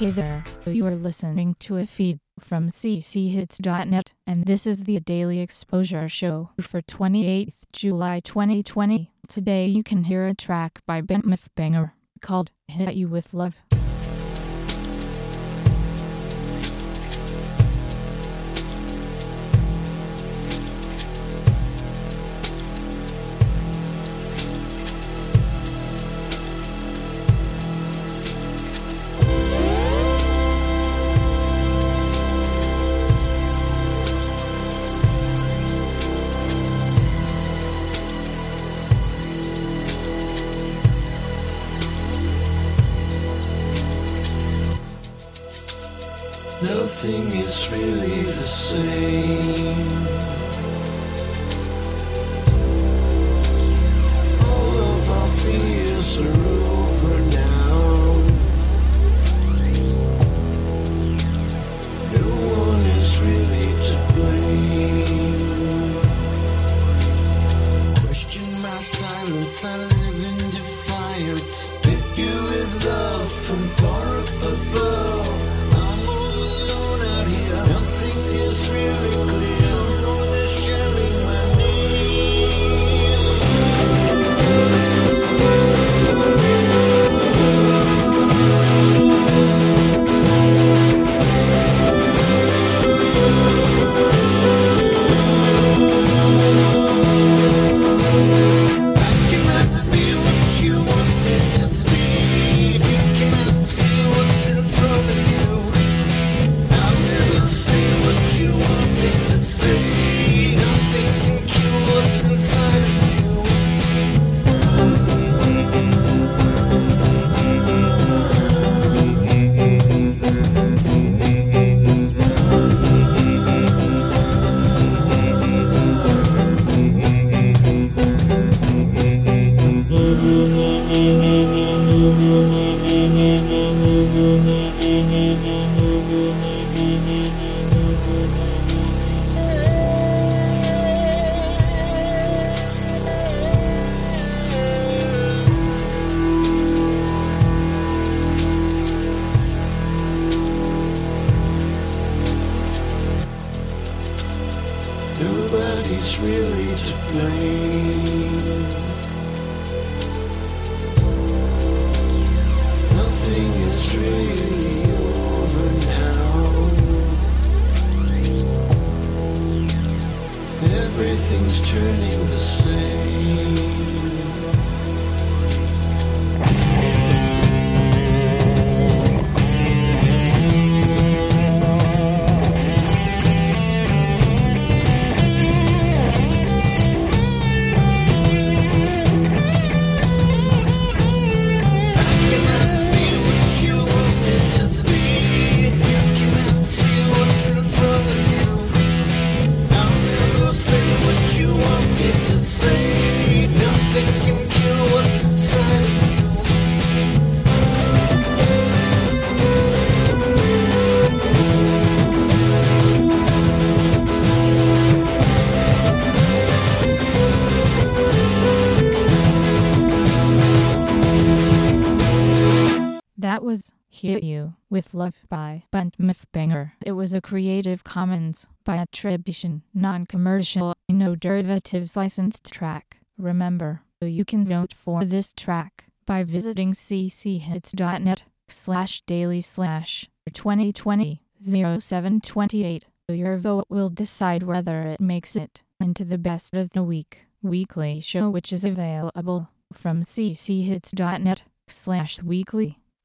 Hey there, you are listening to a feed from cchits.net, and this is the Daily Exposure Show for 28th July 2020. Today you can hear a track by Ben Banger called Hit You With Love. Nothing is really the same. All of our fears are over now. No one is really to blame. Question my silence, I live in defiance. Hit you with love from far above. Nobody's really to blame. That was Hit You with Love by Bunt Banger. It was a Creative Commons by attribution, non-commercial, no derivatives licensed track. Remember, you can vote for this track by visiting cchits.net slash daily slash 2020 0728. Your vote will decide whether it makes it into the best of the week weekly show which is available from cchits.net slash weekly.